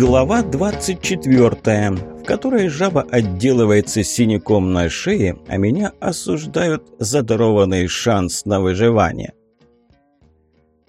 Глава 24, в которой жаба отделывается синяком на шее, а меня осуждают за дарованный шанс на выживание.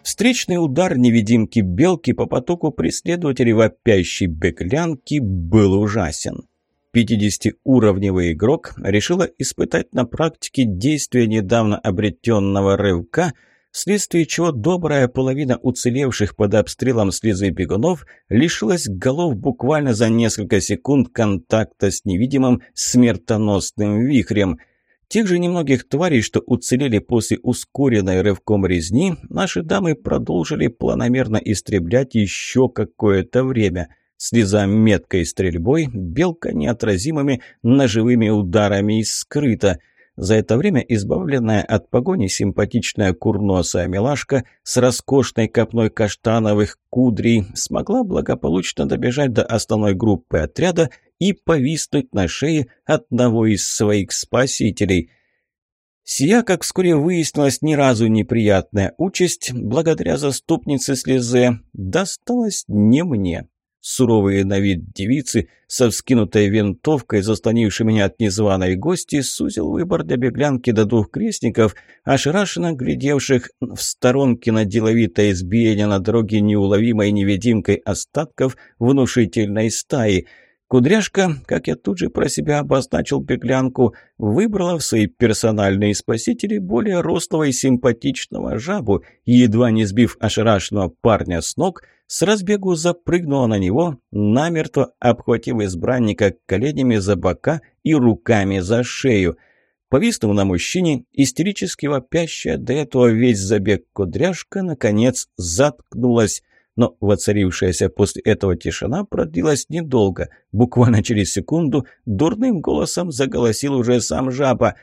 Встречный удар невидимки белки по потоку преследователей вопящей беглянки был ужасен. 50-уровневый игрок решила испытать на практике действие недавно обретенного рывка – вследствие чего добрая половина уцелевших под обстрелом слезы бегунов лишилась голов буквально за несколько секунд контакта с невидимым смертоносным вихрем. Тех же немногих тварей, что уцелели после ускоренной рывком резни, наши дамы продолжили планомерно истреблять еще какое-то время – слеза меткой стрельбой, белка неотразимыми ножевыми ударами и скрыто – за это время избавленная от погони симпатичная курносая милашка с роскошной копной каштановых кудрей смогла благополучно добежать до основной группы отряда и повиснуть на шее одного из своих спасителей. Сия, как вскоре выяснилось, ни разу неприятная участь, благодаря заступнице слезе, досталась не мне. Суровые на вид девицы со вскинутой винтовкой, заслонившей меня от незваной гости, сузил выбор для беглянки до двух крестников, ошарашенно глядевших в сторонке на деловитое избиение на дороге неуловимой невидимкой остатков внушительной стаи – Кудряшка, как я тут же про себя обозначил беглянку, выбрала в свои персональные спасители более рослого и симпатичного жабу и, едва не сбив ошарашенного парня с ног, с разбегу запрыгнула на него, намертво обхватив избранника коленями за бока и руками за шею. Повиснув на мужчине, истерически вопящая до этого весь забег кудряшка, наконец, заткнулась но воцарившаяся после этого тишина продлилась недолго. Буквально через секунду дурным голосом заголосил уже сам жаба.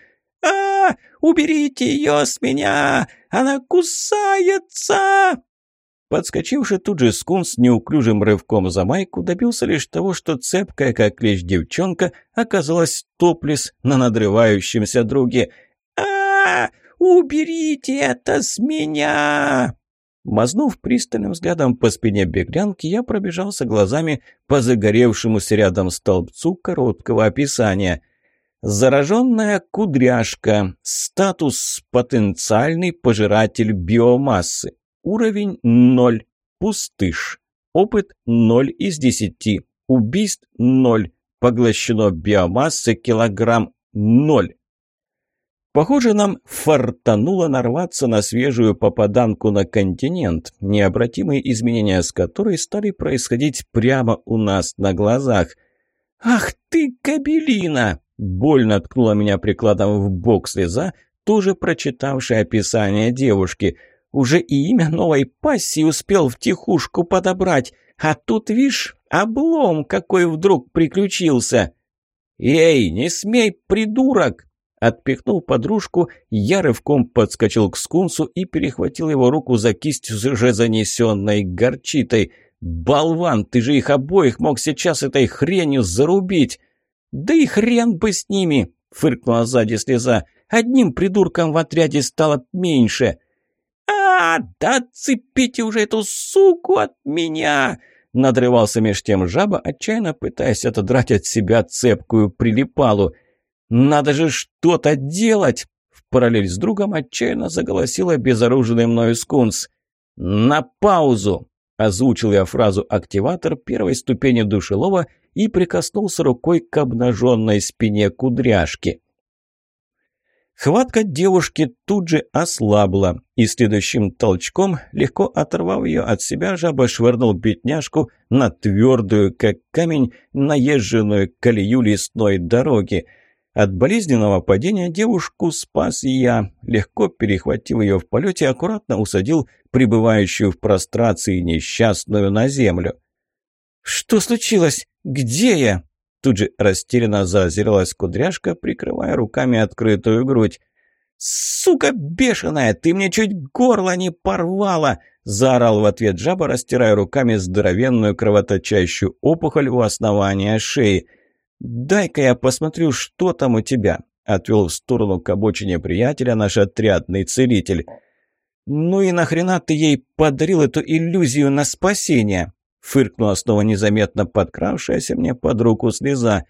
«А, уберите ее с меня! Она кусается!» Подскочивший тут же скунс неуклюжим рывком за майку добился лишь того, что цепкая, как лишь девчонка, оказалась топлес на надрывающемся друге. а Уберите это с меня!» Мазнув пристальным взглядом по спине беглянки, я пробежался глазами по загоревшемуся рядом столбцу короткого описания. Зараженная кудряшка. Статус «Потенциальный пожиратель биомассы». Уровень 0. Пустыш. Опыт 0 из 10. Убийств 0. Поглощено биомассы килограмм 0. Похоже, нам фартануло нарваться на свежую попаданку на континент, необратимые изменения с которой стали происходить прямо у нас на глазах. «Ах ты, кабелина!» – больно ткнула меня прикладом в бок слеза, тоже прочитавшая описание девушки. «Уже и имя новой пассии успел втихушку подобрать, а тут, вишь, облом какой вдруг приключился!» «Эй, не смей, придурок!» Отпихнув подружку, я рывком подскочил к скунсу и перехватил его руку за кисть с уже занесенной горчитой. «Болван, ты же их обоих мог сейчас этой хренью зарубить!» «Да и хрен бы с ними!» — фыркнула сзади слеза. «Одним придурком в отряде стало меньше!» «А, да цепите уже эту суку от меня!» Надрывался меж тем жаба, отчаянно пытаясь отодрать от себя цепкую прилипалу — «Надо же что-то делать!» В параллель с другом отчаянно заголосила безоруженный мною скунс. «На паузу!» Озвучил я фразу «активатор» первой ступени душелова и прикоснулся рукой к обнаженной спине кудряшки. Хватка девушки тут же ослабла, и следующим толчком, легко оторвав ее от себя, жаба швырнул бедняжку на твердую, как камень, наезженную колею лесной дороги – от болезненного падения девушку спас я. Легко перехватив ее в полете, аккуратно усадил пребывающую в прострации несчастную на землю. «Что случилось? Где я?» Тут же растерянно заозиралась кудряшка, прикрывая руками открытую грудь. «Сука бешеная, ты мне чуть горло не порвала!» Заорал в ответ жаба, растирая руками здоровенную кровоточащую опухоль у основания шеи. «Дай-ка я посмотрю, что там у тебя», — отвел в сторону к обочине приятеля наш отрядный целитель. «Ну и нахрена ты ей подарил эту иллюзию на спасение?» — фыркнула снова незаметно подкравшаяся мне под руку слеза.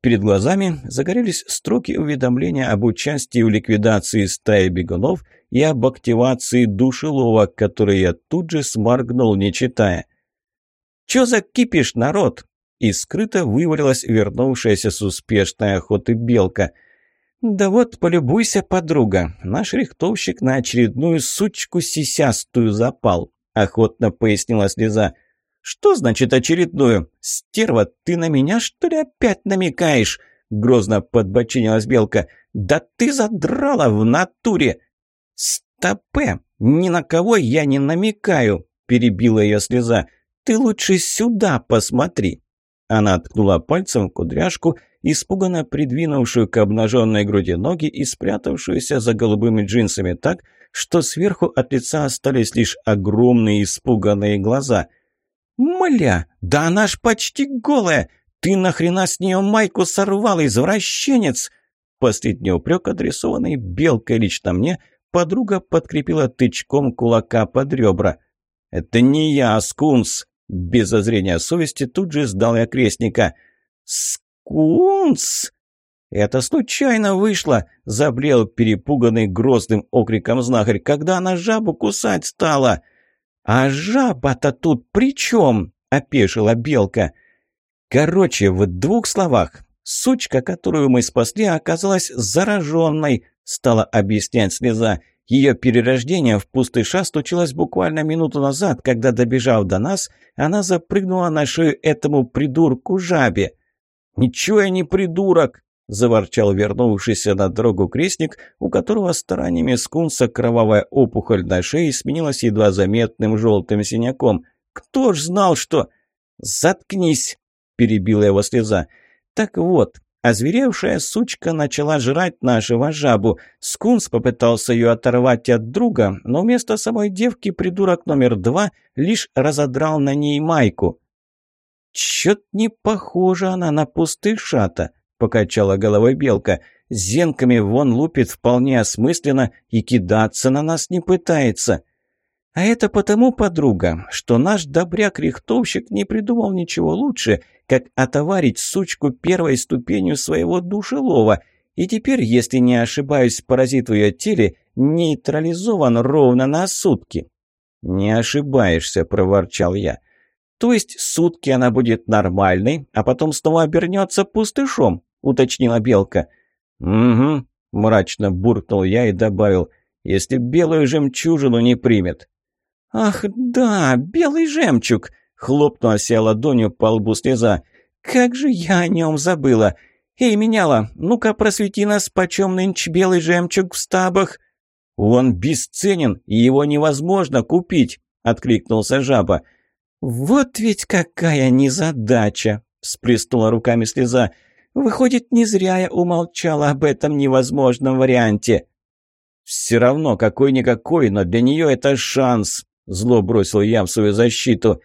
Перед глазами загорелись строки уведомления об участии в ликвидации стаи бегунов и об активации душелова, которые я тут же сморгнул, не читая. «Чё за кипиш, народ?» И скрыто вывалилась вернувшаяся с успешной охоты белка. «Да вот, полюбуйся, подруга, наш рихтовщик на очередную сучку сисястую запал», охотно пояснила слеза. «Что значит очередную? Стерва, ты на меня, что ли, опять намекаешь?» Грозно подбочинилась белка. «Да ты задрала в натуре!» «Стопе! Ни на кого я не намекаю!» Перебила ее слеза. «Ты лучше сюда посмотри!» Она ткнула пальцем в кудряшку, испуганно придвинувшую к обнаженной груди ноги и спрятавшуюся за голубыми джинсами так, что сверху от лица остались лишь огромные испуганные глаза. «Мля, да она ж почти голая! Ты нахрена с нее майку сорвал, извращенец!» Последний упрек, адресованный белкой лично мне, подруга подкрепила тычком кулака под ребра. «Это не я, скунс!» Без зазрения совести тут же сдал я крестника. «Скунс!» «Это случайно вышло!» – заблел перепуганный грозным окриком знахарь, когда она жабу кусать стала. «А жаба-то тут при чем?» – опешила белка. «Короче, в двух словах. Сучка, которую мы спасли, оказалась зараженной», – стала объяснять слеза. Ее перерождение в пустыша случилось буквально минуту назад, когда, добежав до нас, она запрыгнула на шею этому придурку-жабе. «Ничего я не придурок!» – заворчал вернувшийся на дорогу крестник, у которого стараниями скунса кровавая опухоль на шее сменилась едва заметным желтым синяком. «Кто ж знал, что...» «Заткнись!» – перебила его слеза. «Так вот, Озверевшая сучка начала жрать нашего жабу. Скунс попытался ее оторвать от друга, но вместо самой девки придурок номер два лишь разодрал на ней майку. «Чё-то не похожа она на пустышата», — покачала головой белка. «Зенками вон лупит вполне осмысленно и кидаться на нас не пытается». А это потому, подруга, что наш добряк-рихтовщик не придумал ничего лучше, как отоварить сучку первой ступенью своего душелова. И теперь, если не ошибаюсь, паразит в ее теле нейтрализован ровно на сутки. «Не ошибаешься», — проворчал я. «То есть сутки она будет нормальной, а потом снова обернется пустышом», — уточнила Белка. «Угу», — мрачно буркнул я и добавил, «если белую жемчужину не примет». «Ах, да, белый жемчуг!» — хлопнула себя ладонью по лбу слеза. «Как же я о нем забыла! Эй, меняла, ну-ка просвети нас, почем нынче белый жемчуг в стабах!» «Он бесценен, и его невозможно купить!» — откликнулся жаба. «Вот ведь какая незадача!» — всплеснула руками слеза. «Выходит, не зря я умолчала об этом невозможном варианте!» «Все равно, какой-никакой, но для нее это шанс!» Зло бросил я в свою защиту.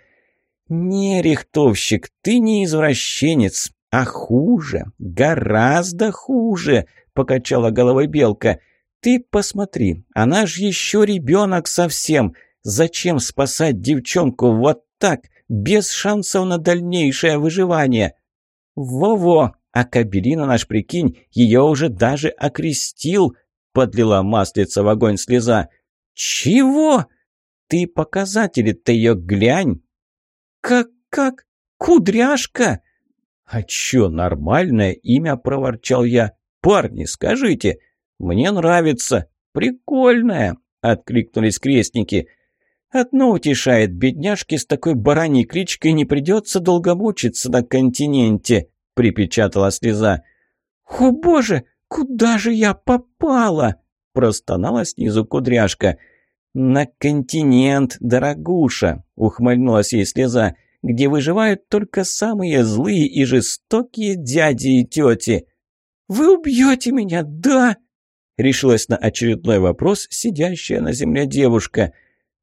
«Не, рихтовщик, ты не извращенец, а хуже, гораздо хуже», — покачала головой Белка. «Ты посмотри, она ж еще ребенок совсем. Зачем спасать девчонку вот так, без шансов на дальнейшее выживание?» «Во-во, а Кабелина наш, прикинь, ее уже даже окрестил», — подлила маслица в огонь слеза. «Чего?» Ты показатели-то ее глянь!» «Как-как? Кудряшка!» «А чё, нормальное имя?» – проворчал я. «Парни, скажите, мне нравится. Прикольное!» – откликнулись крестники. «Одно утешает, бедняжке с такой бараньей кличкой не придется долго мучиться на континенте», – припечатала слеза. «О боже, куда же я попала?» – простонала снизу кудряшка. «На континент, дорогуша!» — ухмыльнулась ей слеза. «Где выживают только самые злые и жестокие дяди и тети!» «Вы убьете меня, да?» — решилась на очередной вопрос сидящая на земле девушка.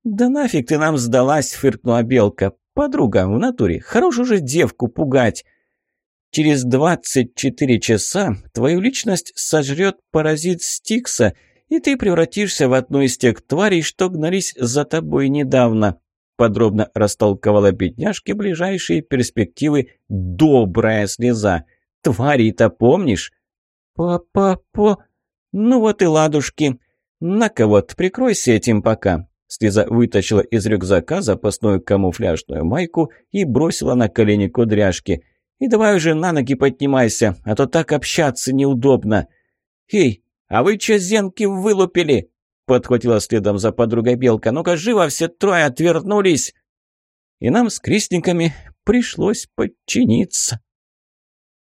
«Да нафиг ты нам сдалась!» — фыркнула Белка. «Подруга, в натуре, хорош уже девку пугать!» Через двадцать четыре часа твою личность сожрет паразит Стикса, и ты превратишься в одну из тех тварей, что гнались за тобой недавно. подробно растолковала бедняжке ближайшие перспективы «добрая слеза». «Твари-то помнишь?» «Па-па-па...» «Ну вот и ладушки. На-ка вот, прикройся этим пока». Слеза вытащила из рюкзака запасную камуфляжную майку и бросила на колени кудряшки. «И давай уже на ноги поднимайся, а то так общаться неудобно». «Эй, а вы чё зенки вылупили?» Подхватила следом за подругой Белка. «Ну-ка, живо все трое отвернулись!» И нам с крестниками пришлось подчиниться.